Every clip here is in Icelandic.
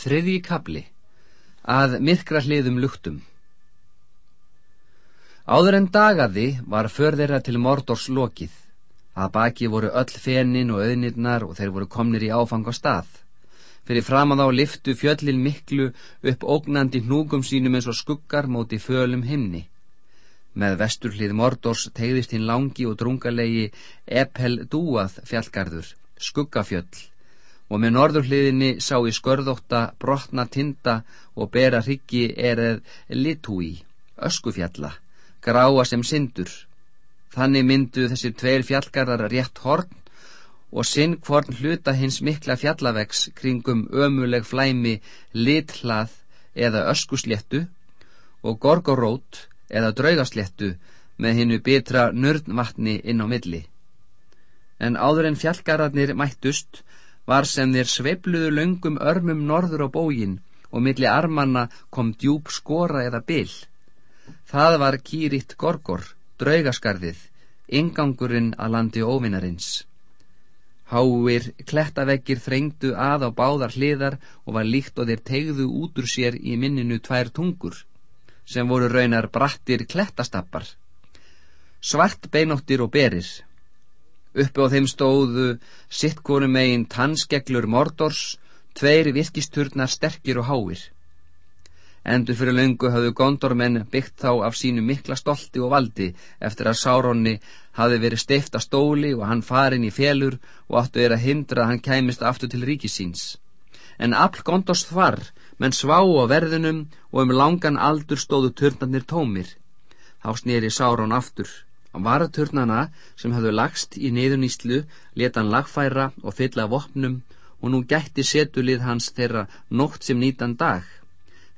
Þriðji kabli Að myrkra hliðum luktum Áður en dagaði var förðeira til Mordors lokið. Að baki voru öll fenin og auðnirnar og þeir voru komnir í áfang á stað. Fyrir fram að á liftu fjöllin miklu upp ógnandi hnúkum sínum eins og skuggar móti fölum himni. Með vesturhlið Mordors tegðist hinn langi og drungalegi Epel Dúað fjallgarður, skuggafjöll og með norðurhliðinni sá í skörðótta brotna tinda og bera hryggi erið litúi, öskufjalla, gráa sem syndur. Þannig myndu þessir tveir fjallgarðar rétt horn og sinn hvorn hluta hins mikla fjallavegs kringum ömuleg flæmi lithlað eða öskusléttu og gorgorót eða draugasléttu með hinnu betra nörnvatni inn á milli. En áður en fjallgarðarnir mættust var sem þeir sveifluðu löngum örmum norður á bógin og milli armanna kom djúb skora eða bil. Það var kýritt gorgor, draugaskarðið, ingangurinn að landi óvinarins. Háir klettaveggir þrengdu að á báðar hliðar og var líkt og þeir tegðu út úr sér í minninu tvær tungur, sem voru raunar brattir klettastappar. Svart beinóttir og berir. Uppi á þeim stóðu sittkonum megin tannskeglur mordors, tveir virkisturnar sterkir og háir. Endur fyrir löngu hafðu gondormenn byggt þá af sínu mikla stolti og valdi eftir að Sáronni hafi verið steifta stóli og hann farin í félur og áttu er að hindra að hann kæmist aftur til ríkisíns. En all gondors þvar, menn svá á verðunum og um langan aldur stóðu turnarnir tómir. Þá snýri Sáron aftur. Varaturnana sem hafðu lagst í niðurnýslu leta hann lagfæra og fylla vopnum og nú gætti setulið hans þeirra nótt sem nýtan dag.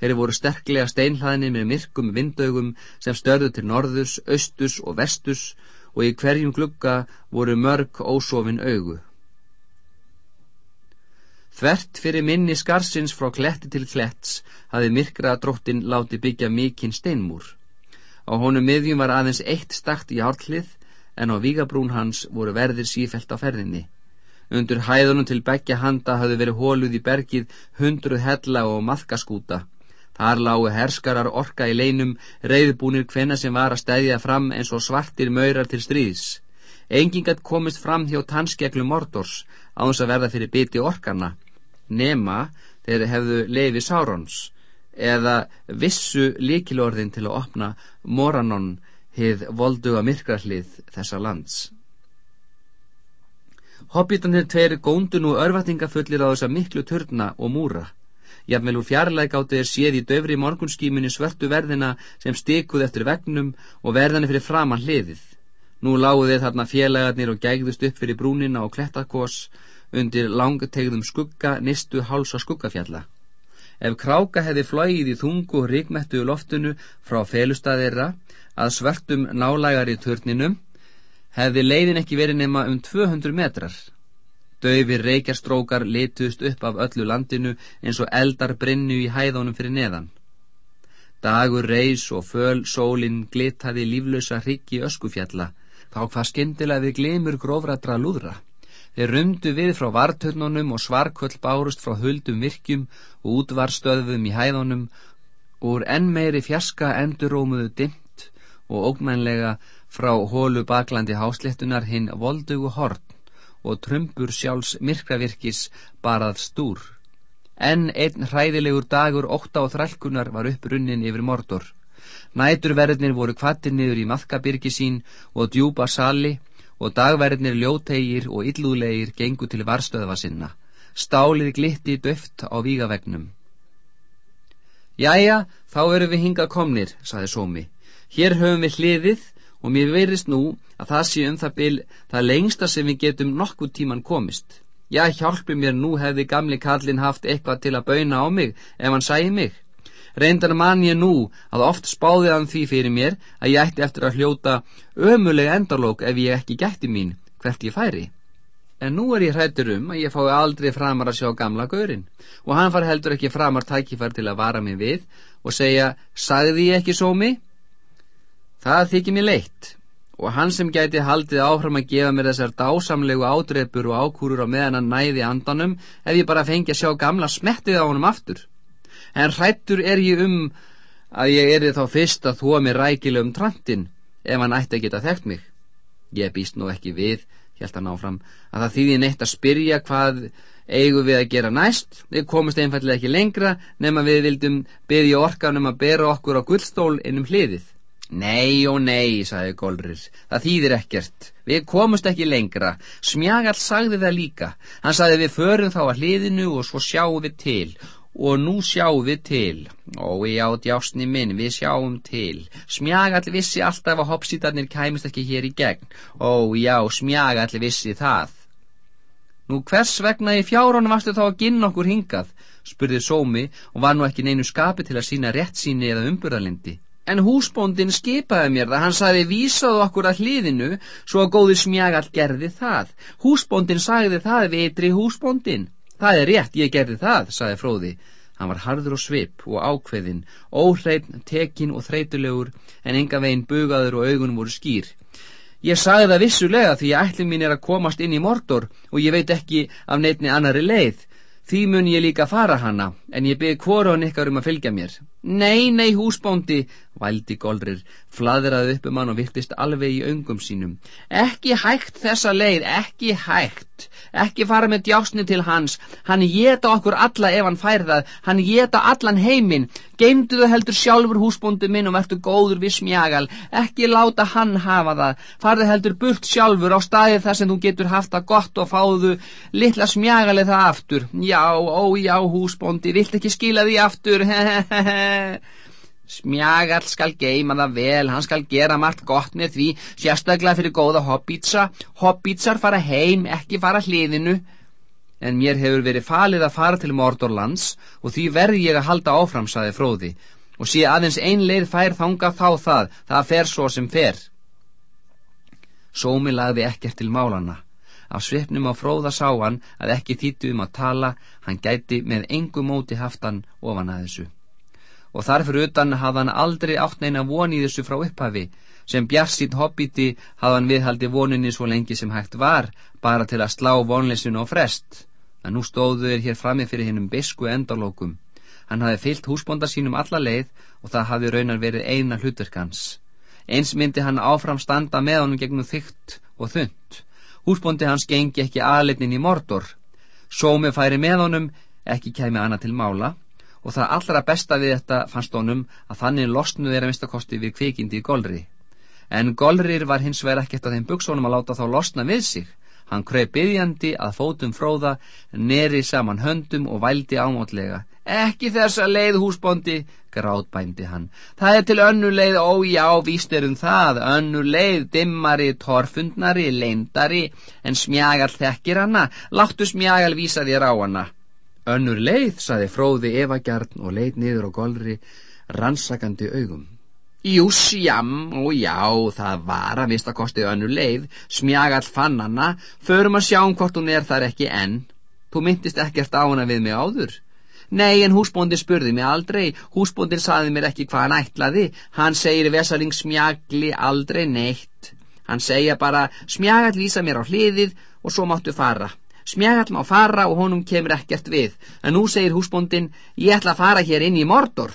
Þeirri voru sterklega steinhlaðinni með myrkum vindaugum sem störðu til norðus, austus og vestus og í hverjum glugga voru mörg ósofin augu. Þvert fyrir minni skarsins frá kletti til kletts hafi myrkra dróttin láti byggja mikinn steinmúr. Á honum miðjum var aðeins eitt stakt í árlið en á vígabrún hans voru verðir sífelt á ferðinni. Undur hæðunum til begja handa hafði verið hóluð í bergið hundruð hella og maðkaskúta. Þar lágu herskarar orka í leinum, reyðbúnir hvenna sem var að stæðja fram eins og svartir maurar til stríðs. Engingat komist fram hjá tannskeglu mordors á þess að verða fyrir biti orkana, nema þeir hefðu leiði Sárons eða vissu líkilorðin til að opna Moranon hið volduga myrkrahlið þessa lands. Hobbitanir tveir góndun og örvatningafullir á þessa miklu törna og múra. Jafnvel úr fjarlæg áttu er séð í döfri morgunskíminni svörtu verðina sem stikuð eftir vegnum og verðani fyrir framann hliðið. Nú lágu þeir þarna félagarnir og gægðust upp fyrir brúnina og klettakos undir langtegðum skugga nistu háls og skuggafjalla. Ef kráka hefði flóið í þungu ríkmettu loftinu frá felustæðirra að svartum nálægari törninum, hefði leiðin ekki verið nema um 200 metrar. Dauðir reykjarstrókar litust upp af öllu landinu eins og eldar brinnu í hæðunum fyrir neðan. Dagur reys og föl sólinn glitaði líflösa hryggi öskufjalla, þá hvað skindilega við glemur grófradra lúðra. Þeir rundu við frá vartögnunum og svarköll bárust frá huldum virkjum og útvarstöðum í hæðunum úr enn meiri fjaska endurómuðu dimt og ógnmænlega frá hólu baklandi hásléttunar hinn voldugu horn og trumpur sjálfs myrkravirkis barað stúr. Enn einn hræðilegur dagur ótta og þrælkunar var upprunnin yfir mordor. Næturverðinir voru kvattir niður í maðkabyrgi sín og djúpa sali og dagverðinir ljótegir og illúlegir gengu til varstöðva sinna. Stálið glitti döft á vígavegnum. Jæja, þá erum við hingað komnir, saði Sómi. Hér höfum við hliðið og mér verist nú að það sé um það byl það lengsta sem við getum nokkuð tíman komist. Já, hjálpi mér nú hefði gamli kallin haft eitthvað til að bauna á mig ef hann sæði mig. Reyndar man ég nú að oft spáði hann því fyrir mér að ég ætti eftir að hljóta ömuleg endarlók ef ég ekki gætti mín hvert ég færi. En nú er ég hrættur um að ég fái aldrei framar að sjá gamla gaurinn og hann far heldur ekki framar tækifær til að vara mig við og segja, sagði ég ekki sómi? Það þykir mér leitt og hann sem gæti haldið áfram að gefa mér þessar dásamlegu ádreipur og ákúrur á meðan hann næði andanum ef ég bara fengi að sjá gamla smettið á honum aftur. En hrættur er ég um að ég er þá fyrst að þóa mér rækileg um trantinn ef hann ætti að geta þekkt mig. Ég býst nú ekki við, held hann áfram, að það þýði neitt að spyrja hvað eigum við að gera næst. Við komumst einfallega ekki lengra nema við vildum byggja orkanum að bera okkur á gullstól innum hliðið. Nei og nei, sagði Golrir, það þýðir ekkert. Við komumst ekki lengra. Smjagall sagði það líka. Hann sagði við förum þá að hliðinu og svo sjáum við til. Og nú sjáum við til. Og ég átt jásni minn, við sjáum til. Smjagall vissi alltaf að hoppsítarnir kæmist ekki hér í gegn. Ó já, smjagall vissi það. Nú hvers vegna í fjárhónu varstu þá að ginna okkur hingað? spurði Sómi og var nú ekki neinu skapi til að sína rétt síni eða umburðalindi. En húsbóndin skipaði mér það, hann sagði vísaðu okkur að hliðinu svo að góði smjagall gerði það. Húsbóndin sagði það vitri húsbóndin. Það er rétt, ég gerði það, sagði fróði. Hann var harður og svip og ákveðin, óhreitn, tekin og þreytulegur en enga veginn bugaður og augunum voru skýr. Ég sagði það vissulega því að ætlum mín er að komast inn í mordor og ég veit ekki af neitni annari leið. Því mun ég líka fara hana, en ég byrði hvorun ykkar um að fylgja mér. Nei, nei, húsbóndi, vældi Golrir, fladraði upp um hann og virtist alveg í öngum sínum. Ekki hægt þessa leið, ekki hægt. Ekki fara með djásni til hans. Hann geta okkur alla ef hann fær það. Hann geta allan heiminn. Geimdu þau heldur sjálfur húsbóndi minn og verður góður við smjagal. Ekki láta hann hafa það. Farðu heldur burt sjálfur á staðið þar sem þú getur haft það gott og fáðu litla smjagali það aftur. Já, ó já, húsbóndi, vilt ekki skila því aftur, hehehehe. Smjagall skal geima það vel, hann skal gera margt gott með því, sérstaklega fyrir góða hobbítsa. Hobbítsar fara heim, ekki fara hliðinu. En mér hefur verið falið að fara til Mordorlands og því verði ég að halda áfram, saði fróði, og sé aðeins ein leið fær þanga þá það, það fer svo sem fer. Sómi lagði ekkert til málana. Af svipnum á fróða sá hann að ekki þýttu um að tala, hann gæti með engu móti haftan ofan að þessu og þarfur utan hafði hann aldrei átt neina von í þessu frá upphafi. Sem bjarsýtt hobbiti hafði hann viðhaldi voninni svo lengi sem hægt var bara til að slá vonleysinu á frest. En nú stóðu þeir hér frammi fyrir hinnum bisku endalókum hann hafði fyllt húsbonda sínum alla leið og það hafði raunar verið eina hlutverkans eins myndi hann áfram standa með honum gegnum þygt og þund húsbondi hans gengi ekki aðleitnin í mordor. Sómi færi með honum ekki kæmi annað til mála og það allra besta við þetta fannst honum að þannig losnu þeirra minnstakosti við kvikindi í golri. En golrir var hins vegar ekkert að þeim buksónum að láta þá losna við sig. Hann kröi byggjandi að fótum fróða, neri saman höndum og vældi ámótlega. Ekki þessa leið húsbondi, grátbændi hann. Það er til önnu leið, ó já, víst erum það, önnu leið, dimmari, torfundnari, leindari, en smjagal þekkir hanna, láttu smjagal vísa þér á hanna. Önnur leið, saði fróði evagjarn og leið niður á golri rannsakandi augum. Jú, sjam, og já, það var að mista kostið önnur leið, smjagall fann hana, förum að sjá um hvort hún er þar ekki enn. Þú myndist ekkert á hana við mig áður. Nei, en húsbóndin spurði mig aldrei, húsbóndin saði mér ekki hvað hann ætlaði, hann segir vesaling smjagli aldrei neitt. Hann segja bara, smjagall vísa mér á hliðið og svo máttu fara. Smjagall má fara og honum kemur ekkert við, en nú segir húsbóndin, ég ætla að fara hér inn í mordor.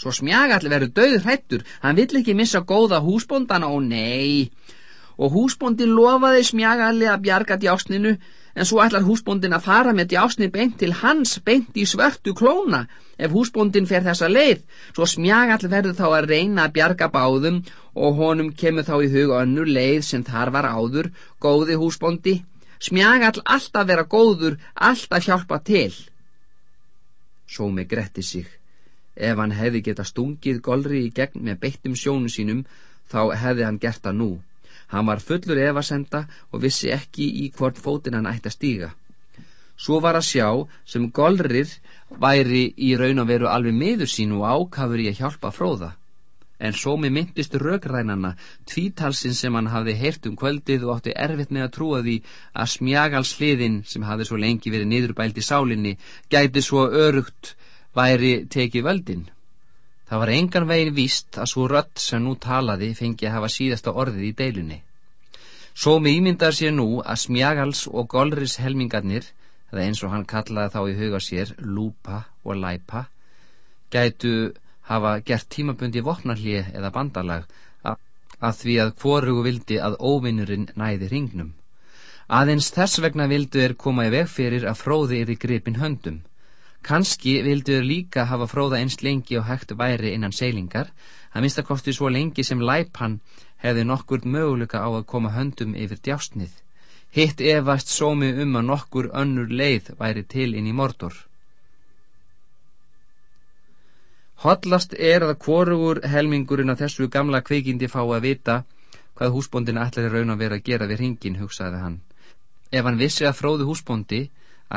Svo smjagall verður döð hrættur, hann vill ekki missa góða húsbóndana og nei. Og húsbóndin lofaði smjagalli að bjarga djásninu, en svo ætlar húsbóndin að fara með djásni beint til hans, beint í svörtu klóna. Ef húsbóndin fer þessa leið, svo smjagall verður þá að reyna að bjarga báðum og honum kemur þá í hug önnur leið sem þar var áður, góði húsbóndi smjagall alltaf vera góður, alltaf hjálpa til. Sómi gretti sig. Ef hann hefði geta stungið golri í gegn með beittum sjónu sínum, þá hefði hann gert það nú. Hann var fullur evasenda og vissi ekki í hvort fótin hann ætti að stíga. Svo var að sjá sem golrir væri í raun að veru alveg miður sín og ákafur í að hjálpa fróða en sómi myndist rökrænana, tvítalsin sem hann hafði heyrt um kvöldið og átti erfitt með að trúa því að smjagalsliðin sem hafði svo lengi verið niðurbælt í sálinni gæti svo örugt væri tekið völdin. Það var engan veginn víst að svo rött sem nú talaði fengi að hafa síðasta orðið í deilunni. Með ímyndar sér nú að smjagals og golris helmingarnir, eða eins og hann kallaði þá í huga sér, lúpa og læpa, gætu hafa gert tímabundi vopnarlið eða bandalag að, því að hvorugu vildi að óvinnurinn næði ringnum. Aðeins þess vegna vildu er koma í veg fyrir að fróði er í gripin höndum. Kanski vilduður líka hafa fróða einst lengi og hægt væri innan seilingar, að minnstakosti svo lengi sem Læpan hefði nokkur möguleika á að koma höndum yfir djásnið. Hitt efast sómi um að nokkur önnur leið væri til inn í mordor. Hollast er að kvorugur helmingurinn af þessu gamla kveikindi fá að vita hvað húsbóndin ætlaði raun að vera að gera við ringin, hugsaði hann. Ef hann vissi að fróðu húsbóndi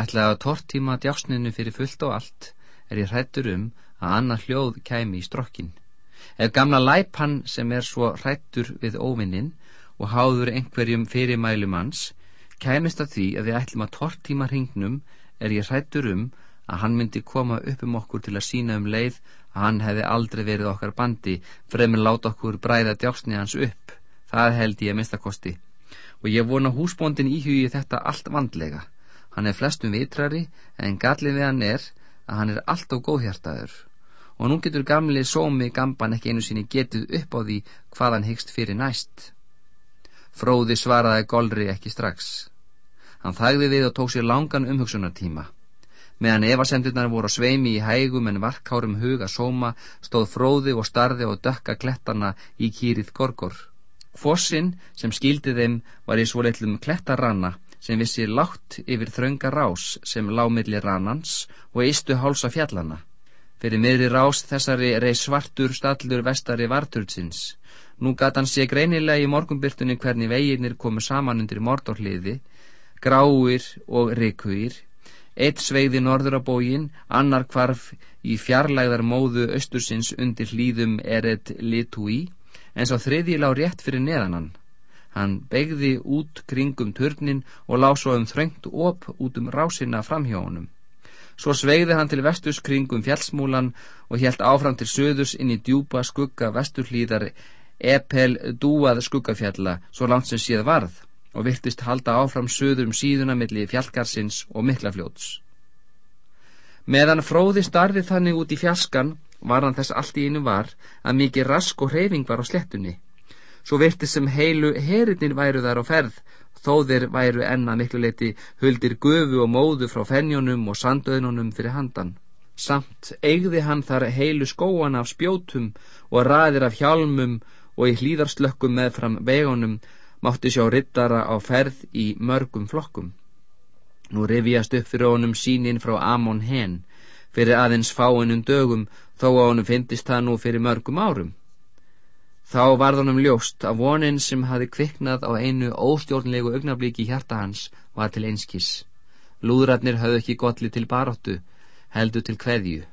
ætlaði að tortíma djásninu fyrir fullt og allt er ég hrættur um að annað hljóð kæmi í strokkin. Ef gamla læpan sem er svo hrættur við óvinnin og háður einhverjum fyrirmælum hans kæmist að því að við ætlum að tortíma hringnum er ég hrættur um að hann myndi koma upp um okkur til að sína um leið að hann hefði aldrei verið okkar bandi fremur láta okkur bræða djásni hans upp. Það held ég að minnstakosti og ég vona húsbóndin íhugi þetta allt vandlega. Hann er flestum vitrari en gallið við hann er að hann er alltaf góðhjartaður og nú getur gamli sómi gamban ekki einu sinni getið upp á því hvað hann hyggst fyrir næst. Fróði svaraði Golri ekki strax. Hann þægði við og tók sér langan umhugsunartíma. Meðan evasendurnar voru á sveimi í hægum en varkárum huga sóma stóð fróði og starði og dökka klettarna í kýrið gorgor. Fossinn sem skildi þeim var í svo leitlum klettarranna sem vissi látt yfir þrönga rás sem lámiðli rannans og eistu hálsa fjallana. Fyrir miðri rás þessari rey svartur stallur vestari varturtsins. Nú gata hann sé greinilega í morgumbyrtunni hvernig veginnir komu saman undir mordorliði, gráir og rikuir. Eitt sveiði norður á bógin, annar kvarf í fjarlægðar móðu austursins undir hlýðum eret litúi, en svo þriði lág rétt fyrir neðanan. Hann begði út kringum turnin og lág svo um þröngt op út um rásina framhjónum. Svo sveigði hann til vestus kringum fjallsmúlan og helt áfram til söðus inn í djúpa skugga vesturhlýðar epel dúað skuggafjalla svo langt sem síð varð og virtist halda áfram söður um síðuna millir fjallgarsins og miklafljóts. Meðan fróði starði þannig út í fjaskan var hann þess allt í einu var að mikið rask og hreyfing var á slettunni svo virti sem heilu heritin væru þar á ferð, þó þeir væru enna miklu leiti huldir gufu og móðu frá fennjónum og sandöðnunum fyrir handan. Samt eigði hann þar heilu skóan af spjótum og raðir af hjálmum og í hlýðarslökkum með fram vegunum mátti sjá rittara á ferð í mörgum flokkum. Nú rifjast upp fyrir honum sínin frá Amon hen, fyrir aðeins fáinum dögum þó að honum fyndist það nú fyrir mörgum árum. Þá varðunum ljóst að vonin sem hafi kviknað á einu óstjórnlegu augnablíki hjarta hans var til einskis. Lúðratnir hafðu ekki gotli til baróttu, heldu til kveðju.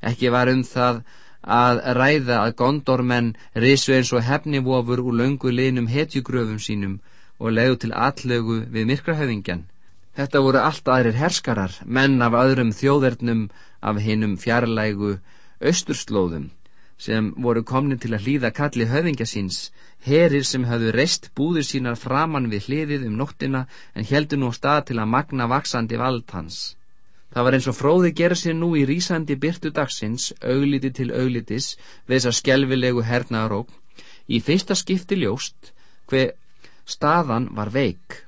Ekki var um það að ræða að gondormenn risu eins og hefnivofur úr löngu linum hetjugröfum sínum og leiðu til allögu við myrkrahöfingjan. Þetta voru allt aðrir herskarar, menn af öðrum þjóðernum af hinnum fjarlægu austurslóðum sem voru komni til að hlýða kalli höfingja síns, herir sem hafðu reist búðir sínar framann við hliðið um nóttina en heldur nú stað til að magna vaksandi vald hans. Það var eins og fróði gera sér nú í rýsandi byrtu dagsins, augliti til auglitis, við þessa skjelvilegu hernaðarók, í fyrsta skipti ljóst hver staðan var veik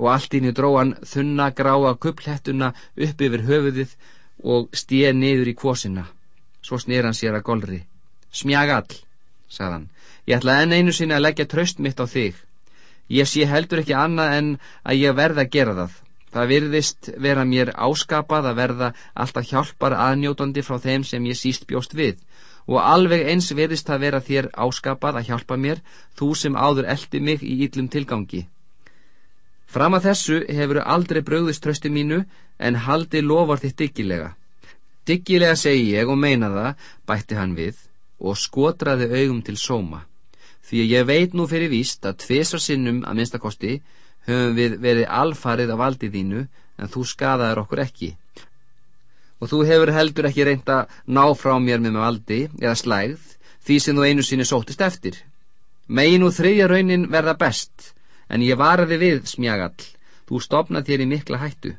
og allt íni dróan þunna gráa kupplettuna upp yfir höfuðið og stíð niður í kvosina. Svo snýr hann sér að golri. Smjagall, sagðan, ég ætla enn einu sinni að leggja tröst mitt á þig. Ég sé heldur ekki annað en að ég verða að gera það. Það virðist vera mér áskapað að verða alltaf hjálpar aðnjótandi frá þeim sem ég síst bjóst við og alveg eins virðist það vera þér áskapað að hjálpa mér, þú sem áður eldi mig í yllum tilgangi. Fram að þessu hefur aldrei bröðist trösti mínu en haldi lofar þitt diggilega. Diggilega segi ég og meina það, bætti hann við, og skotraði augum til sóma því ég veit nú fyrir víst að tviðsar sinnum að minnstakosti höfum við verið alfarið á valdið þínu en þú skadaður okkur ekki og þú hefur heldur ekki reynd að ná frá mér með með valdi eða slægð því sem þú einu sinni sóttist eftir. Megin og þriðja raunin verða best, en ég varaði við, smjagall, þú stopnað þér í mikla hættu.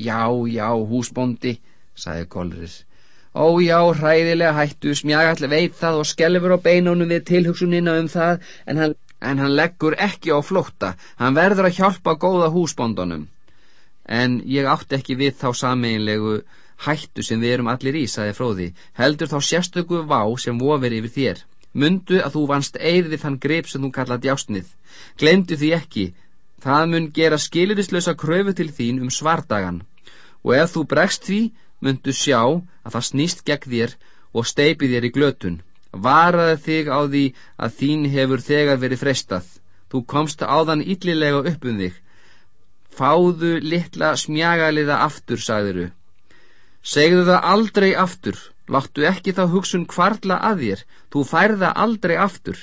Já, já, húsbóndi, sagði Golris. Ó já, hræðilega hættu, smjagall veit það og skelfur á beinunum við tilhugsunina um það, en hann, en hann leggur ekki á flótta, hann verður að hjálpa góða húsbóndunum. En ég átti ekki við þá sameinlegu hættu sem við erum allir í, sagði fróði, heldur þá sérstöku vá sem vofir yfir þér. Mundu að þú vannst eigði þann greip sem þú kalla djásnið. Glemdu því ekki, það mun gera skilirislösa kröfu til þín um svardagan. Og ef þú bregst því, mundu sjá að það snýst gegn þér og steipi þér í glötun. Varaði þig á því að þín hefur þegar verið frestað. Þú komst áðan yllilega upp um þig. Fáðu litla smjagaliða aftur, sagðiru. Segðu það aldrei aftur, láttu ekki þá hugsun kvarla að þér, þú færða aldrei aftur.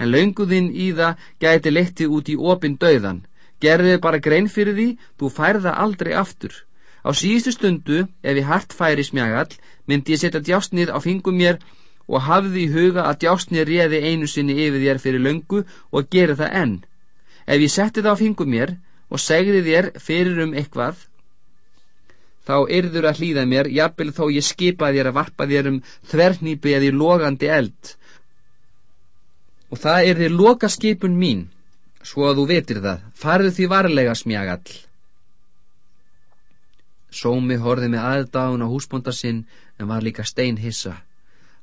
En launguðinn í það gæti letti út í opin döðan, gerðið bara grein fyrir því, þú færða aldrei aftur. Á síðustu stundu, ef ég hart færi smjagall, myndi ég setja djásnið á fingum mér og hafði í huga að djásnið réði einu sinni yfir þér fyrir laungu og geri það enn. Ef ég setti það á fingum mér og segði þér fyrir um eitthvað, þá yrður að hlýða mér, jafnvel þó ég skipa þér að varpa þér um þvernýpi eða í logandi eld. Og það þér loka skipun mín, svo að þú vetir það, farðu því varlega smjagall. Sómi horði með aðdáðun á húsbónda sinn en var líka stein hissa.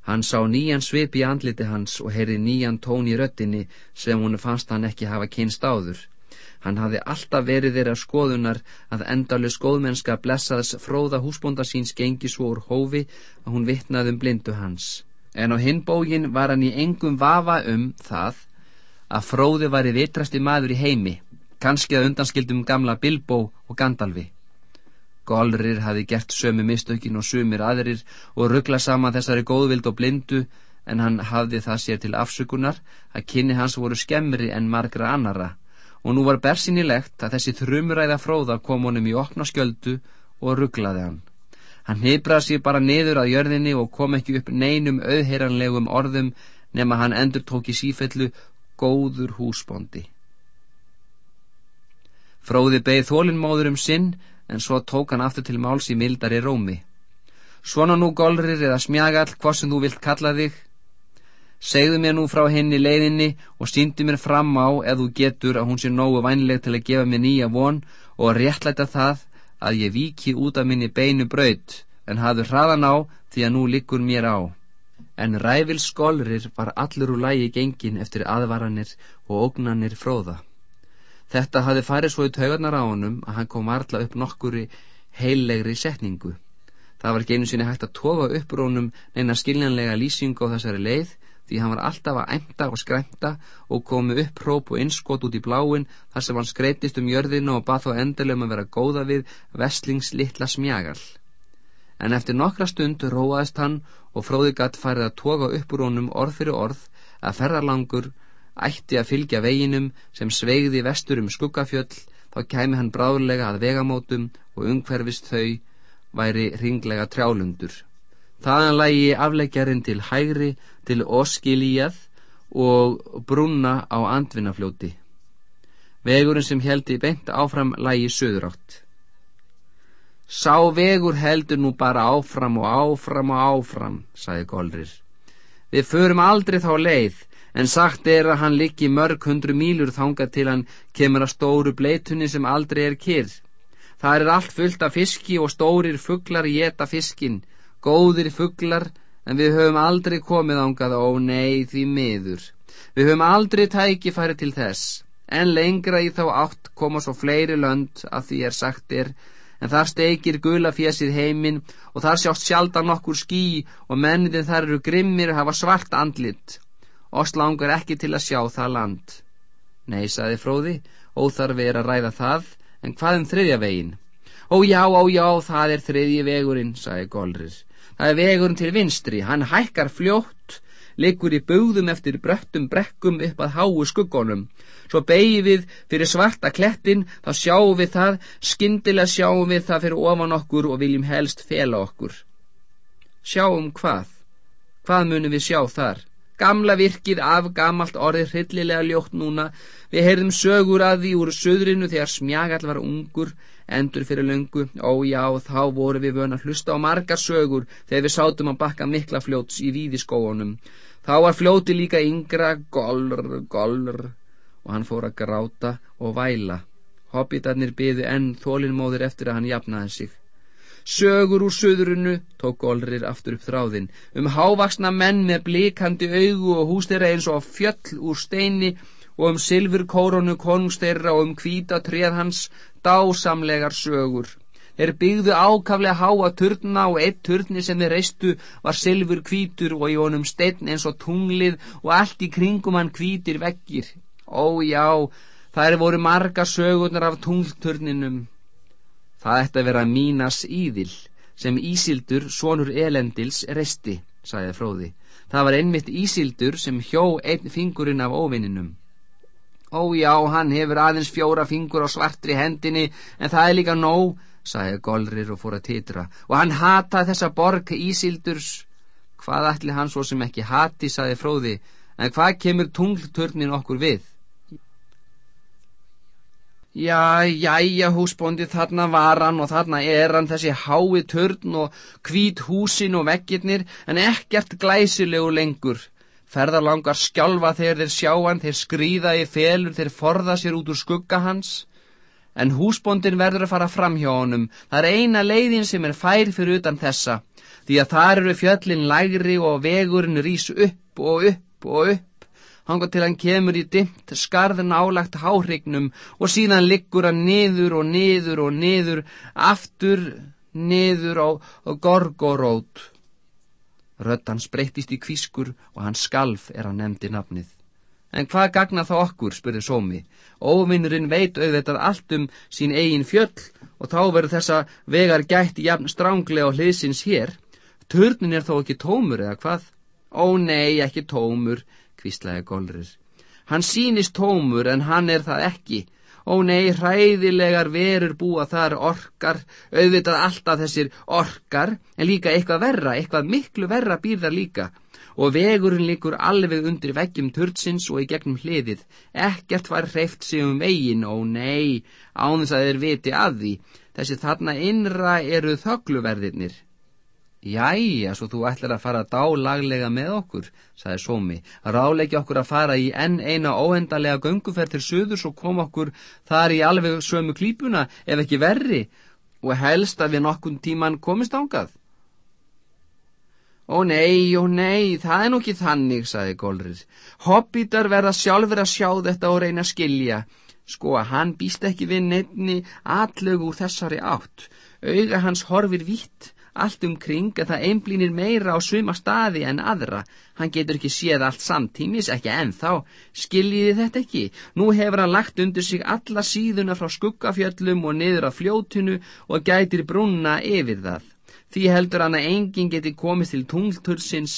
Hann sá nýjan svip í andliti hans og heyrði nýjan tón í röttinni sem hún fannst hann ekki hafa kynst áður. Hann hafði alltaf verið þeirra skoðunar að endalu skoðmennska blessaðs fróða húsbónda síns gengi svo úr hófi að hún vittnaði um blindu hans. En á hinbógin var hann í engum vafa um það að fróði var í vitrasti maður í heimi, kannski að undanskildum gamla Bilbo og Gandalfi. Golrir hafi gert sömu mistökin og sumir aðrir og ruggla saman þessari góðvild og blindu en hann hafði það sér til afsökunar að kynni hans voru skemmri en margra annara og nú var bersinilegt að þessi þrumræða fróða kom honum í opna skjöldu og rugglaði hann. Hann heibraði sér bara niður að jörðinni og kom ekki upp neinum auðheiranlegum orðum nema hann endur tók í sífellu góður húsbóndi. Fróði beigð þólinnmóður um sinn en svo tók hann aftur til máls í mildari rómi. Svona nú golrir eða smjagall hvað sem þú vilt kalla þig Segðu mér nú frá henni leiðinni og síndu mér fram á ef þú getur að hún sé nógu vænleg til að gefa mér nýja von og að réttlæta það að ég viki út af minni beinu braut en hafðu hraðan á því að nú liggur mér á. En ræfil skólrir var allur úr lægi gengin eftir aðvaranir og ógnanir fróða. Þetta hafði farið svo í taugarnar á honum að hann kom varla upp nokkuri heillegri setningu. Það var ekki einu sinni hægt að toga upprónum neina skiljanlega lýsingu á þessari leið því hann var alltaf að æmta og skrænta og komi upp hróp og innskot út í bláin þar sem hann skreitist um jörðinu og bað þá endilegum að vera góða við vestlings litla smjagal. En eftir nokkra stund róaðist hann og fróðigatt færið að toga upp úr honum orð fyrir orð að ferðarlangur ætti að fylgja veginum sem sveigði vestur um skuggafjöll þá kæmi hann bráðlega að vegamótum og umhverfist þau væri ringlega trjálundur. Þaðan lægi afleggjarinn til hægri til Oskilíjað og brúna á andvinnafljóti. Vegurinn sem heldi beint áfram lægi söðurátt. Sá vegur heldur nú bara áfram og áfram og áfram, sagði Golrir. Við förum aldrei þá leið, en sagt er að hann liggi mörg hundru mílur þanga til hann kemur að stóru bleitunni sem aldrei er kyrr. Það er allt fullt af fiski og stórir fugglar geta fiskinn góðir fugglar, en við höfum aldrei komið ángað ó nei því miður. Við höfum aldrei tækifæri til þess, en lengra í þá átt koma svo fleiri lönd að því er sagt er, en þar steikir gula fjesið heiminn og þar sjást sjaldan nokkur skí og mennið þar eru grimmir hafa svart andlit. Oss langar ekki til að sjá það land. Nei, saði fróði, óþarfi er að ræða það, en hvað um þriðja veginn? Ó já, ó já, það er þriðji vegurinn, saði Golrir. Það er vegurinn til vinstri, hann hækkar fljótt, liggur í bugðum eftir bröttum brekkum upp að háu skuggonum. Svo beigi við fyrir svarta klettin, þá sjáum við það, skindilega sjáum við það fyrir ofan okkur og viljum helst fela okkur. Sjáum hvað? Hvað munum við sjá þar? Gamla virkið af gamalt orðið hryllilega ljótt núna. Við heyrðum sögur að því úr söðrinu þegar smjagall var ungur, endur fyrir löngu. Ó já, þá voru við vöna hlusta á margar sögur þegar við sátum að bakka mikla fljóts í víðiskóunum. Þá var fljóti líka yngra, golr, golr, og hann fór að gráta og væla. Hobbitarnir byðu enn þólinnmóðir eftir að hann jafnaði sig. Sögur úr söðrunu, tók Golrir aftur upp þráðin, um hávaksna menn með blikandi augu og hústera eins og fjöll úr steini og um silfurkóronu konungsteira og um kvíta treð hans dásamlegar sögur. Þeir byggðu ákaflega háa turna og eitt turni sem þeir reistu var silfur kvítur og í honum stein eins og tunglið og allt í kringum hann kvítir vekkir. Ó já, það er voru marga sögurnar af tunglturninum. Það ætti að vera Mínas Íðil sem Ísildur, sonur Elendils, reisti, sagði Fróði. Það var einmitt Ísildur sem hjó einn fingurinn af óvinninum. Ó já, hann hefur aðeins fjóra fingur á svartri hendinni, en það er líka nóg, sagði Golrir og fór að titra. Og hann hataði þessa borg Ísildurs. Hvað ætli hann svo sem ekki hati, sagði Fróði, en hvað kemur tunglturnin okkur við? Já, jæja, húsbóndi, þarna var hann og þarna er hann þessi hái törn og hvít húsin og veggirnir, en ekkert glæsilegu lengur. Ferðarlangar skjálfa þegar þeir sjá hann, þeir skrýða í felur, þeir forða sér út úr skugga hans. En húsbóndin verður að fara fram hjá honum. Það er eina leiðin sem er fær fyrir utan þessa, því að þar eru fjöllin lægri og vegurinn rýs upp og upp og upp hanga til hann kemur í dimt skarðin álagt háhrygnum og síðan liggur hann niður og niður og niður, aftur niður á, á gorgorót. Röddan spreyttist í kvískur og hann skalf er hann nefndi nafnið. En hvað gagna þá okkur, spurði Sómi. Óvinnurinn veit auðvitað allt um sín eigin fjöll og þá verður þessa vegar gætt jafn stránglega á hliðsins hér. Törnin er þó ekki tómur eða hvað? Ó nei, ekki tómur, hvíslaði Golrir. Hann sínist tómur en hann er það ekki. Ó nei, hræðilegar verur búa þar orkar, auðvitað alltaf þessir orkar, en líka eitthvað verra, eitthvað miklu verra býrðar líka. Og vegurinn líkur alveg undir veggjum turtsins og í gegnum hliðið. Ekkert var hreift sig um veginn, ó nei, ánins að þeir viti að því. Þessi þarna innra eru þöggluverðirnir. Jæja, svo þú ætlar að fara dálaglega með okkur, sagði Sómi, ráleiki okkur að fara í enn eina óendalega gönguferð til söðurs og koma okkur þar í alveg sömu klípuna, ef ekki verri, og helst að við nokkun tíman komist ángað. Ó nei, ó nei, það er nú ekki þannig, sagði Golrið. Hobbitar verða sjálfur að sjá þetta og reyna að skilja. Sko að hann býst ekki við nefni allög úr þessari átt. Auga hans horfir vitt allt um kring en það einblínir meira á svima staði en aðra. Hann getur ekki séð allt samtímis, ekki ennþá. Skiljiði þetta ekki? Nú hefur hann lagt undir sig alla síðuna frá skuggafjöllum og niður af fljótinu og gætir brunna yfir það. Því heldur hann að enginn geti komist til tungltursins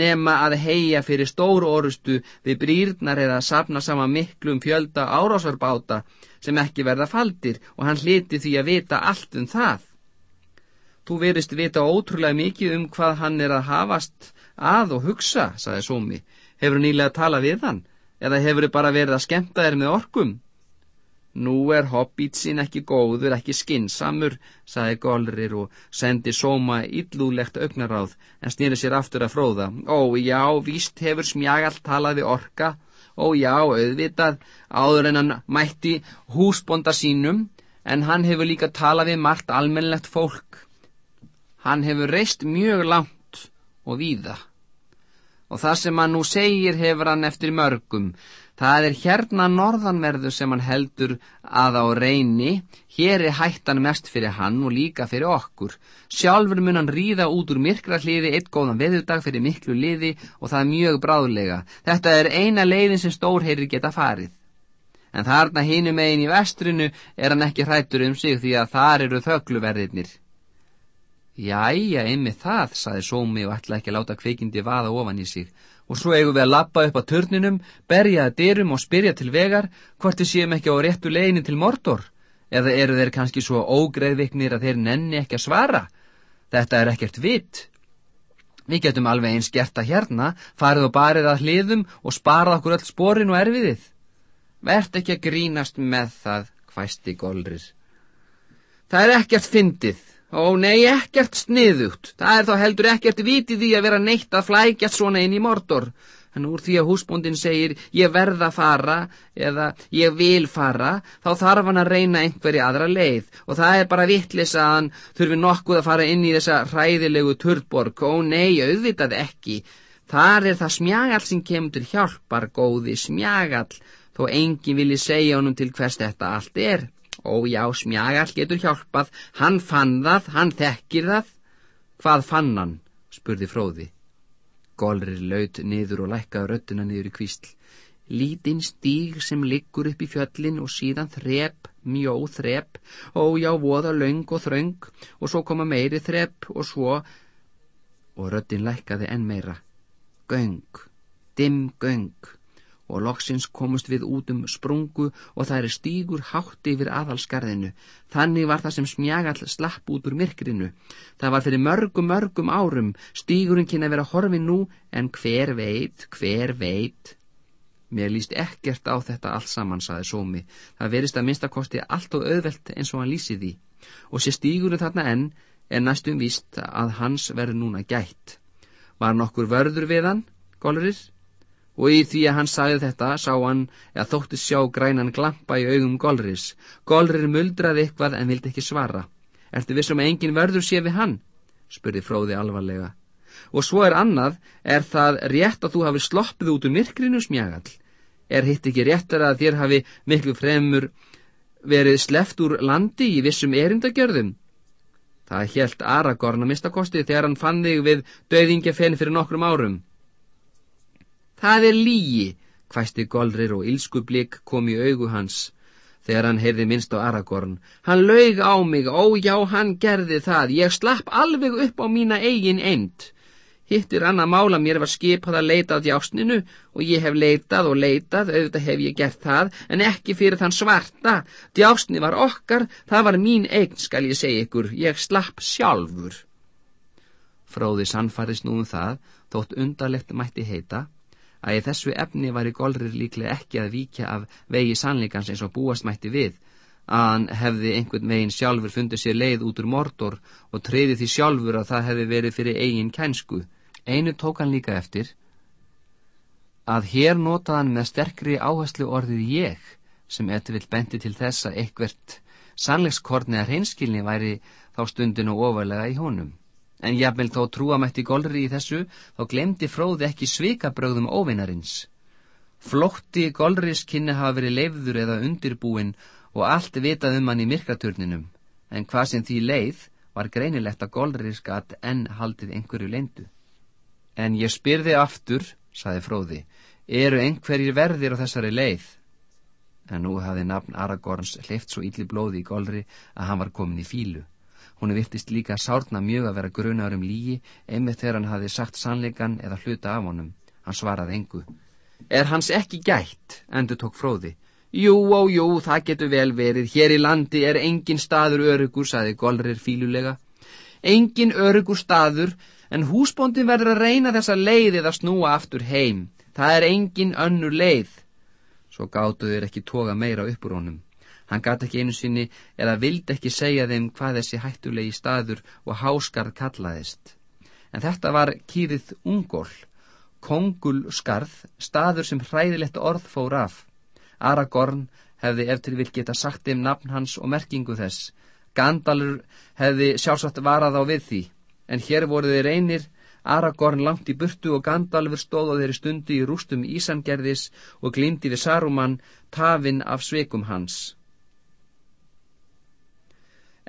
nema að heia fyrir stóru orustu við brýrnar eða sapna sama miklum fjölda árásarbáta sem ekki verða faldir og hann hliti því að vita allt um það. Þú verist vita ótrúlega mikið um hvað hann er að hafast að og hugsa, saði Sómi. Hefur nýlega talað við hann? Eða hefur bara verið að skemta þér með orkum? Nú er hobbítsin ekki góður, ekki skinsamur, saði Golrir og sendi Sóma illúlegt augnaráð, en snýri sér aftur að fróða. Ó já, víst hefur smjagall talað við orka, ó já, auðvitað, áður en hann mætti húsbonda sínum, en hann hefur líka talað við margt almennlegt fólk. Hann hefur reist mjög langt og víða. Og það sem hann nú segir hefur hann eftir mörgum. Það er hérna norðanverðu sem hann heldur að á reyni. Hér er hættan mest fyrir hann og líka fyrir okkur. Sjálfur mun hann ríða út úr myrkra hliði eitt góðan veðudag fyrir miklu liði og það er mjög bráðlega. Þetta er eina leiðin sem stórheyrir geta farið. En þarna hinum eigin í vestrinu er hann ekki hrættur um sig því að þar eru þöggluverðirnir. Jæja, einmið það, saði Sómi og ætla ekki að láta kveikindi vaða ofan í sig. og svo eigum við að lappa upp á törninum, berja að dyrum og spyrja til vegar hvort við séum ekki á réttu leginu til Mordor, eða eru þeir kannski svo ógreðviknir að þeir nenni ekki að svara. Þetta er ekkert vitt. Við getum alveg eins gert að hérna, farið og barið að hliðum og sparað okkur öll sporin og erfiðið. Vert ekki að grínast með það, hvæsti Golrir. Það er ekkert fyndið. Ó nei, ekkert sniðugt. Það er þá heldur ekkert vitið því að vera neitt að flækjast svona inn í mordor. En úr því að húsbóndin segir ég verð að fara eða ég vil fara, þá þarf hann að reyna einhverja aðra leið og það er bara vittlis að hann þurfi nokkuð að fara inn í þessa hræðilegu turborg. Ó nei, auðvitað ekki. Þar er það smjagall sem kemur til hjálpar, góði smjagall, þó engin vilji segja honum til hvers þetta allt er. Ó já, smjagall getur hjálpað, hann fann það, hann þekkir það. Hvað fann hann? spurði fróði. Golrir laut niður og lækkaði röttuna niður í kvísl. Lítinn stíg sem liggur upp í fjöllin og síðan þrep, mjó þrep, ó já, voða laung og þraung og svo koma meiri þrep og svo... Og röttin lækkaði enn meira. Göng, dimm göng og loksins komust við út um sprungu og það er stígur hátt yfir aðalskarðinu. Þannig var það sem smjagall slapp út úr myrkrinu. Það var fyrir mörgum, mörgum árum. Stígurinn kynna vera horfin nú, en hver veit, hver veit. Mér líst ekkert á þetta allt saman, saði Sómi. Það verist að minnstakosti allt og auðvelt eins og hann lýsi því. Og sé stígurinn þarna enn, er næstum víst að hans verður núna gætt. Var nokkur vörður við hann, Gólurir? Og í því að hann sagði þetta sá hann að þótti sjá grænan glampa í augum Golris. Golrir muldraði eitthvað en vildi ekki svara. Ertu vissum að engin verður sé við hann? spurði fróði alvarlega. Og svo er annað, er það rétt að þú hafi sloppið út um myrkrinu smjagall? Er hitt ekki réttar að þér hafi miklu fremur verið sleft úr landi í vissum erindagjörðum? Það helt Aragorn að mista kosti þegar hann fann þig við döðingafenn fyrir nokkrum árum. Það er lígi, hvæsti Golrir og ílskublík kom í augu hans þegar hann heyrði minnst á Aragorn. Hann laug á mig, ó já, hann gerði það, ég slapp alveg upp á mína eigin end. Hittir annað mála mér var skipað að leita á djásninu og ég hef leitað og leitað, auðvitað hef ég gert það, en ekki fyrir þann svarta. Djásni var okkar, það var mín eign, skal ég segja ykkur, ég slapp sjálfur. Fróði sannfarist nú um það, þótt undarlegt mætti heita, að í þessu efni væri Golrir líklega ekki að víkja af vegi sannleikans eins og búast mætti við, að hann hefði einhvern veginn sjálfur fundið sér leið út úr mordor og treyði því sjálfur að það hefði verið fyrir eigin kænsku. Einu tók hann líka eftir að hér notað hann með sterkri áherslu orðið ég, sem eftir vill benti til þess að eitthvert sannleikskorni að hreinskilni væri þá stundinu ofalega í honum. En jafnvel þó trúamætti Golri í þessu, þá glemdi fróði ekki svikabröðum óvinarins. Flótti Golris kynni hafa verið leifður eða undirbúin og allt vitað um hann í myrkraturninum, en hvað sem því leið var greinilegt að Golris gatt enn haldið einhverju leindu. En ég spyrði aftur, saði fróði, eru einhverjir verðir á þessari leið? En nú hafði nafn Aragorns hlift svo ylli blóði í Golri að hann var komin í fílu. Hún virtist líka sárna mjög að vera grunar um lígi, einmitt þegar hann hafi sagt sannleikan eða hluta af honum. Hann svaraði engu. Er hans ekki gætt, endur tók fróði. Jú, ó, jú, það getur vel verið. Hér í landi er engin staður örugur, saði Golrir fílulega. Engin örugur staður, en húsbóndin verður að reyna þessa leið eða snúa aftur heim. Það er engin önnur leið. Svo gáttu þeir ekki toga meira uppur honum. Hann gati ekki einu sinni eða vildi ekki segja þeim hvað þessi hættulegi staður og háskarð kallaðist. En þetta var kýrið ungól, kongulskarð, staður sem hræðilegt orð fór af. Aragorn hefði eftir vil geta sagt þeim nafn hans og merkingu þess. Gandalur hefði sjálfsagt varað á við því, en hér voru þeir einir Aragorn langt í burtu og Gandalfur stóð á þeirri stundi í rústum Ísangerðis og glindi við Saruman tafinn af sveikum hans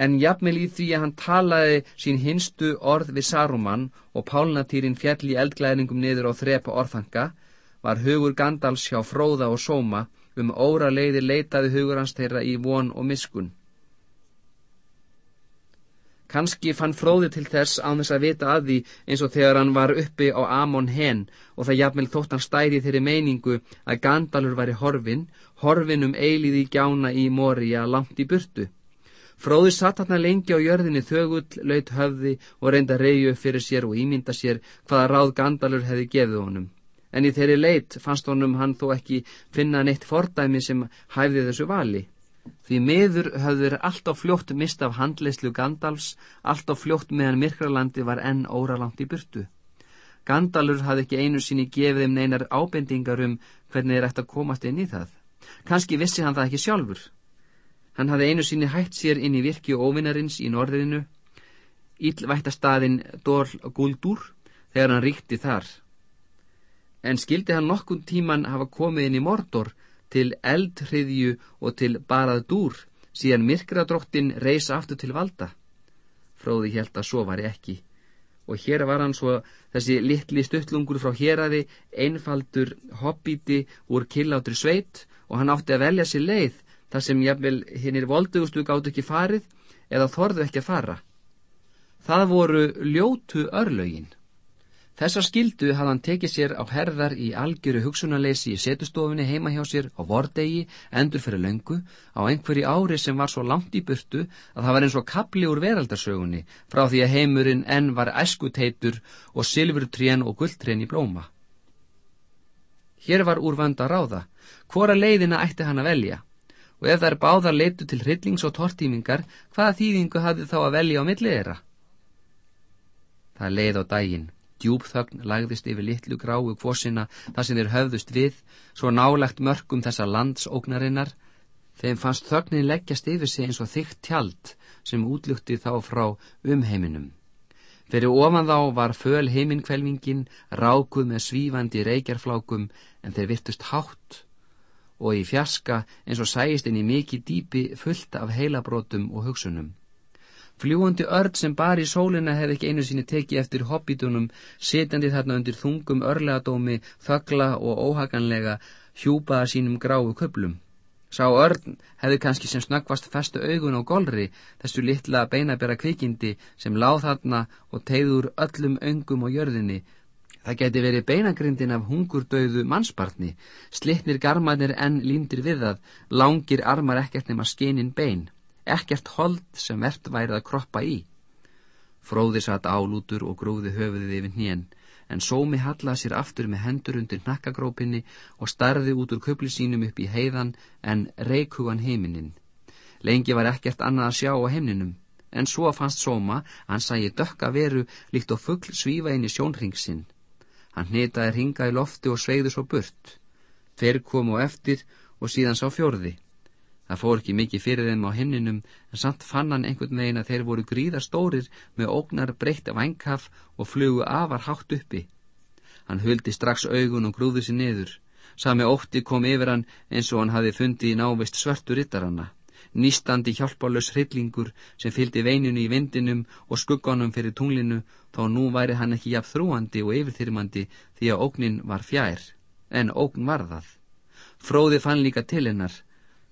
en jafnvel í því að hann talaði sín hinstu orð við Saruman og pálnatýrin fjall í eldglæðningum niður á þrepa orðanga, var hugur Gandals hjá fróða og sóma um óra leiðir leitaði hugur hans þeirra í von og miskun. Kanski fann fróði til þess án þess að vita að því eins og þegar hann var uppi á Amon hen og það jafnvel þótt hann stæði þeirri meiningu að Gandalur væri horfin, horfin um eiliði gjána í Moria langt í burtu. Fróði satt hann lengi á jörðinni þögull, laut höfði og reynda reyju fyrir sér og ímynda sér hvaða ráð Gandalur hefði gefið honum. En í þeirri leit fannst honum hann þó ekki finna neitt fordæmi sem hæfði þessu vali. Því miður höfður allt á fljótt mist af handleyslu Gandalfs, allt á fljótt meðan myrkralandi var enn óralangt í burtu. Gandalur hafði ekki einu síni gefið þeim neinar ábendingar um hvernig þeir ætti að komast inn í það. Kanski vissi hann það ekki sjálfur. Hann hafði einu sinni hægt sér inn í virki óvinnarins í norðinu, íllvættastaðin Dól Guldur, þegar hann ríkti þar. En skildi hann nokkun tíman hafa komið inn í Mordor til eldhriðju og til barað dúr, síðan myrkradróttin reysa aftur til valda. Fróði held að svo var ekki. Og hér var hann svo þessi litli stuttlungur frá héræði, einfaldur hobbíti úr killátri sveit og hann átti að velja sér leið þar sem jafnvel hinnir voldugustu gátt ekki farið eða þorðu ekki að fara. Það voru ljótu örlögin. Þessa skildu hafði hann tekið sér á herðar í algjöru hugsunarleysi í setustofinni heima hjá sér á vordegi, endur fyrir löngu, á einhverju ári sem var svo langt í burtu að það var eins og kapli úr veraldarsögunni frá því að heimurinn enn var æskuteitur og silfurtrén og gulltrén í blóma. Hér var úr vanda ráða, hvora leiðina ætti hann að velja og ef þær báðar leitu til hryllings og tortímingar, hvaða þýðingu hafði þá að velja á millið þeirra? Það leið á daginn. Djúbþögn lagðist yfir litlu gráu kvosina þar sem þeir höfðust við, svo nálagt mörgum þessa landsóknarinnar. Þeim fannst þögnin leggjast yfir sig eins og þygt tjald sem útlugti þá frá umheiminum. Fyrir ofan þá var föl heiminkvelvingin rákuð með svífandi reykjarflákum en þeir virtust hátt og í fjaska eins og sæist inn í mikið dýpi fullt af heilabrótum og hugsunum. Fljúandi örd sem bar í sólina hefði ekki einu síni tekið eftir hobbitunum, setjandi þarna undir þungum örlegadómi, þögla og óhaganlega hjúpaða sínum gráu köplum. Sá örn hefði kannski sem snöggvast festu augun á golri, þessu litla beinabera kvikindi sem láð þarna og tegður öllum öngum á jörðinni, Það geti verið beinagrindin af hungurdauðu mannspartni, slittnir garmarnir enn líndir við það, langir armar ekkert nema skeinin bein, ekkert hold sem verðt værið að kroppa í. Fróði satt álútur og gróði höfuðið yfir hnén, en sómi hallaði sér aftur með hendur undir nakkagrópinni og starði út úr köpli sínum upp í heiðan en reikugan heiminin. Lengi var ekkert annað að sjá á heimninum, en svo fannst sóma hann sæi dökka veru líkt og fuggl svífa inn í sjónringsinn. Hann hnitaði ringa í lofti og sveiði svo burt. Tver kom á eftir og síðan sá fjörði. Það fór ekki mikið fyrir þeim á hinninum en samt fann hann einhvern veginn að þeir voru gríðastórir með ógnar breytt af ængkaf og flugu afar hátt uppi. Hann huldi strax augun og grúði sér niður. Sami ótti kom yfir hann eins og hann hafi fundið í návist svörtu rittaranna nýstandi hjálpálös hryllingur sem fyldi veininu í vindinum og skugganum fyrir tunglinu þá nú væri hann ekki jafn þrúandi og yfirþyrmandi því að ógnin var fjær en ógn var það. Fróði fann líka til hennar.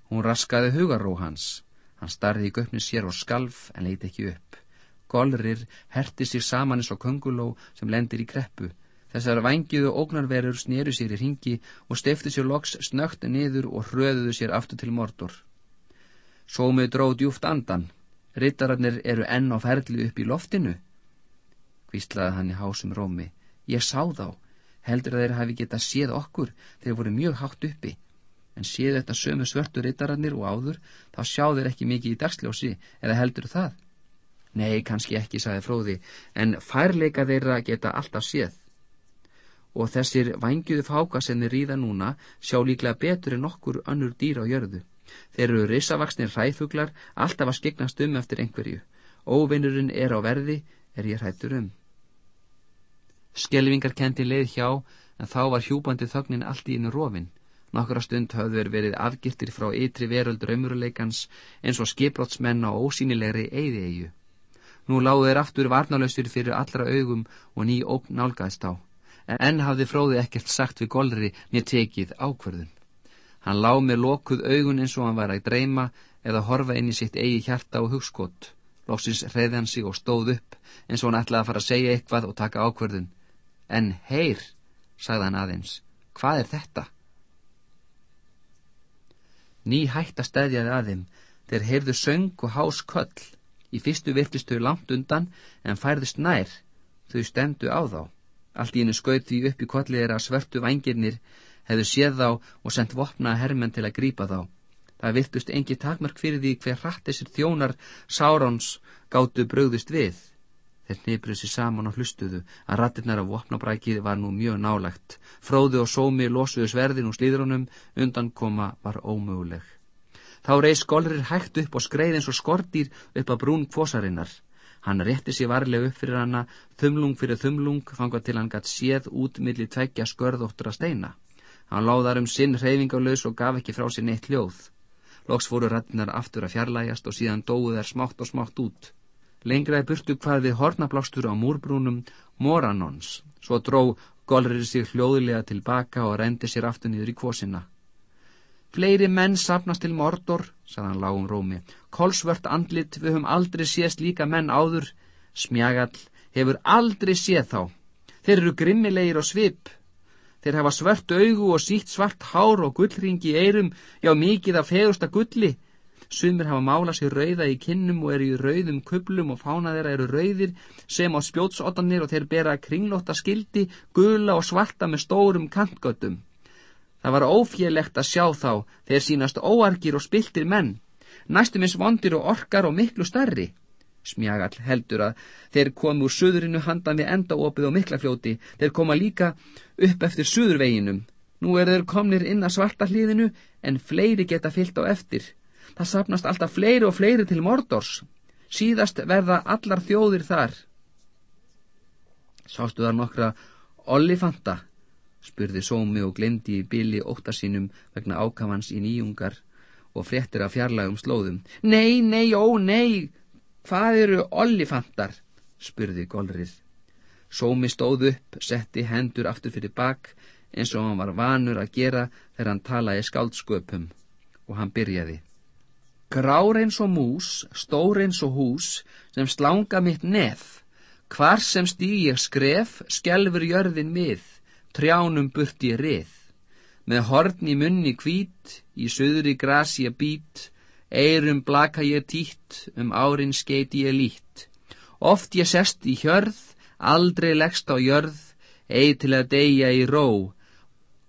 Hún raskaði hugaró hans. Hann starði í göfni sér og skalf en leiti ekki upp. Golrir herti sér saman eins og konguló sem lendir í kreppu. Þessar vangiðu ógnarverur sneru sér í ringi og steftu sér loks snögt niður og hröðuðu sér aftur til mordor. Sómi dró djúft andan. Rittararnir eru enn á ferli upp í loftinu. Hvíslaði hann í hásum rómi. Ég sá þá. Heldur að þeir hafi getað séð okkur. Þeir voru mjög hátt uppi. En séð þetta sömu svörtu rittararnir og áður, þá sjá þeir ekki mikið í dagsljósi, eða heldur það? Nei, kannski ekki, saði fróði, en færleika þeirra geta alltaf séð. Og þessir vangjuðu fáka sem þeir ríða núna sjá líklega betur en okkur önnur dýra á jörðu. Þeir eru risavaksnir hræðfuglar, alltaf að skiknast um eftir einhverju. Óvinnurinn er á verði, er ég hrættur um. Skelvingar kendi leið hjá, en þá var hjúbandi þögnin allt í innu rofin. Nokkura stund höfður verið afgiftir frá ytri veröld raumuruleikans eins og skiprótsmenn á ósýnilegri eiði-eigu. Nú láðu þeir aftur varnalöstur fyrir allra augum og ný ógn nálgæðst á. En hafði fróði ekkert sagt við golri mér tekið ákverðun. Hann lá með lokuð augun eins og hann var að dreyma eða horfa inn í sitt eigi hjarta og hugskott. Lóksins reyði hann sig og stóð upp eins og hann ætlaði að fara að segja eitthvað og taka ákverðun. En heyr, sagði hann aðeins, hvað er þetta? Ný hætt að stæðjaði að þeim, þeir heyrðu söng og hás köll. Í fyrstu virtist þau langt undan en færðust nær, þau stemdu á þá. Allt í hennu skaut því upp í kollið er að svörtu vangirnir hefðu séð þá og sendt vopnaða hermenn til að grípa þá. Það virtust engi takmark fyrir því hver hratt þessir þjónar Sárons gáttu bröðust við. Þeir nefnir sér saman og hlustuðu að rattirnar af vopnabrækið var nú mjög nálagt. Fróði og sómi losuðu sverðin og slíðrunum, undankoma var ómöguleg. Þá reys Golrir hægt upp og skreið eins og skortýr upp að brún kvosarinnar. Hann rétti sér varlega upp fyrir hana, þumlung fyrir þumlung, fangað til hann gatt séð út millir tveggja skörðóttur að steina. Hann láðar um sinn hreyfingalös og gaf ekki frá sér neitt hljóð. Loks fóru rættinar aftur að fjarlægast og síðan dóðu þær smátt og smátt út. Lengraði burtu hvað við hornablástur á múrbrúnum Moranons. Svo dró Golrir sig hljóðilega tilbaka og rendi sér aftur niður í kvosina. Fleiri menn sapnast til Mordor, sagðan lágum rómi. Kolsvört andlit, við höfum aldrei séð líka menn áður. Smjagall hefur aldrei séð þá. Þeir eru grimmilegir og svip, Þeir hafa svört augu og sítt svart hár og gullringi í eirum, já mikið af fegusta gulli. Sumir hafa málað sér rauða í kinnum og eru í rauðum kublum og fána þeirra eru rauðir sem á spjótsottanir og þeir bera kringlótta skildi, gula og svarta með stórum kantgötum. Það var ófélegt að sjá þá, þeir sínast óargir og spiltir menn, næstum eins vondir og orkar og miklu starri. Smjagall heldur að þeir komi úr söðurinu handan við endaopið og miklafljóti, þeir koma líka upp eftir söðurveginum. Nú er þeir komnir inn að svarta hlýðinu en fleiri geta fyllt á eftir. Það sapnast alltaf fleiri og fleiri til mordors. Síðast verða allar þjóðir þar. Sástu þar nokkra Ollifanta, spurði Sómi og glemdi í bili óta sínum vegna ákamans í nýjungar og fréttir af fjarlagum slóðum. Nei, nei, ó, nei, Hvað eru ollifantar? spurði Golrið. Sómi stóð upp, setti hendur aftur fyrir bak eins og hann var vanur að gera þegar hann talaði skáldsköpum og hann byrjaði. Grár eins og mús, stór eins og hús sem slanga mitt nef, hvar sem stýg ég skref, skjelfur jörðin mið, trjánum burt ég rið. Með horn í munni kvít, í söðri grasi ég být, eirum blaka ég títt, um árin skeiti ég lít. Oft ég sest í hjörð, aldrei leggst á jörð, eig til að deyja í ró.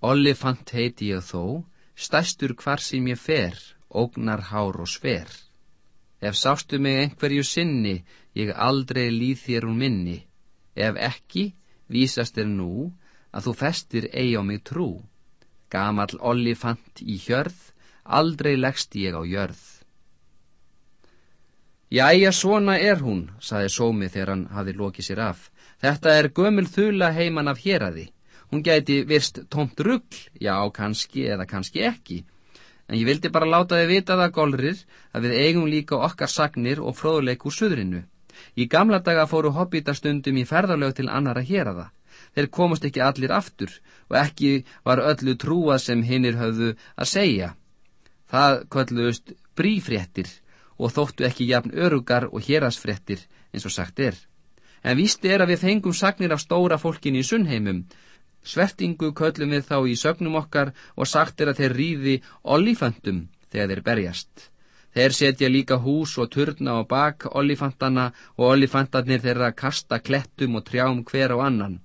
Ollifant heiti ég þó, stæstur hvar sem ég fer, ógnar hár og sver. Ef sástu mig einhverju sinni, ég aldrei líð þér hún minni. Ef ekki, vísast er nú, að þú festir eig á mig trú. Gamal ollifant í hjörð, aldrei leggst ég á jörð. Jæja, svona er hún, saði Sómi þegar hann hafi lokið sér af. Þetta er gömul þula heiman af héræði. Hún gæti virst tómt ruggl, já, kannski eða kannski ekki. En ég vildi bara láta þið vita það, Golrir, að við eigum líka okkar sagnir og fróðleik úr suðrinu. Í gamla daga fóru hobbítastundum í ferðarlög til annara héræða. Þeir komast ekki allir aftur og ekki var öllu trúað sem hinnir höfðu að segja. Það kölluðust brífréttir og þóttu ekki jafn örugar og hérasfrettir eins og sagt er. En vísti er að við fengum sagnir af stóra fólkin í sunnheimum. Svertingu köllum við þá í sögnum okkar og sagt er að þeir ríði olíföndum þegar þeir berjast. Þeir setja líka hús og turna á bak olífantana og olífantarnir þeirra kasta klettum og trjám hver á annan.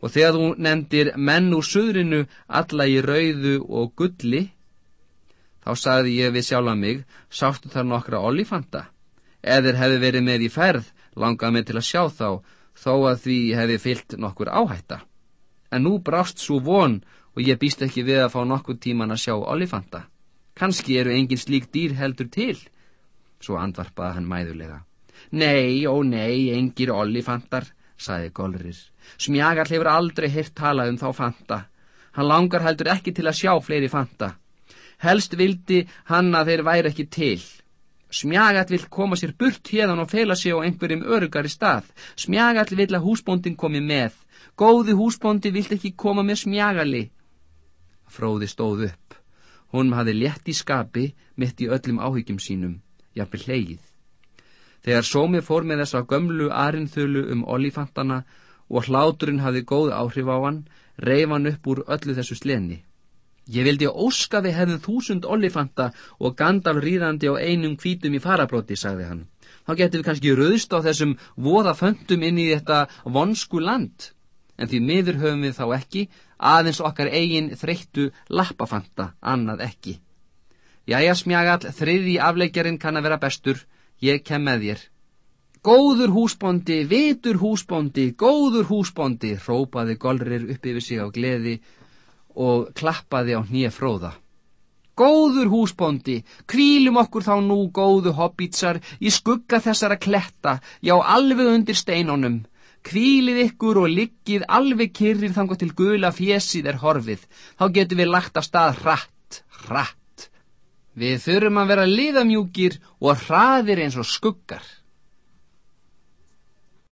Og þegar þú nefndir menn úr suðrinu alla í rauðu og gulli, Þá sagði ég við sjálfa mig, sáttu þar nokkra olifanta. Eðir hefði verið með í ferð, langað mig til að sjá þá, þó að því hefði fyllt nokkur áhætta. En nú brást svo von og ég býst ekki við að fá nokkur tíman að sjá olifanta. Kanski eru engin slík dýr heldur til, svo andvarpaði hann mæðulega. Nei, ó nei, engir olifantar, saði Golrir. Smjagar hefur aldrei hirt talað um þá fanta. Hann langar heldur ekki til að sjá fleiri fanta. Helst vildi hann að þeir væri ekki til. Smjagat vill koma sér burt hérðan og feila sig á einhverjum örugari stað. Smjagat vill að húsbóndin komi með. Góði húsbóndi vill ekki koma með smjagali. Fróði stóð upp. Hún hafði létt í skapi mitt í öllum áhyggjum sínum, jafnvel hleið. Þegar sómi fór með þessa gömlu arinþölu um olífantana og hláturinn hafði góð áhrif á hann, reif hann upp úr öllu þessu sleni. Ég vildi óska við hefðum þúsund olífanta og Gandalf ríðandi á einum kvítum í farabróti, sagði hann. Þá getum við kannski rauðst á þessum voða föndum inn í þetta vonsku land. En því miður höfum við þá ekki, aðeins okkar eigin þreyttu lappafanta, annað ekki. Jæja, smjagall, þriði afleikjarinn kann að vera bestur, ég kem með þér. Góður húsbóndi, vitur húsbóndi, góður húsbóndi, rópaði Golrir upp yfir sig á gleði og klappaði á hnið fróða. Góður húsbóndi, kvílum okkur þá nú góðu hobbítsar í skugga þessara kletta, já alveg undir steinunum. Kvílið ykkur og liggið alveg kyrrir þangar til gula fjesið er horfið, þá getum við lagt af stað hratt, hratt. Við þurfum að vera liðamjúkir og hraðir eins og skuggar.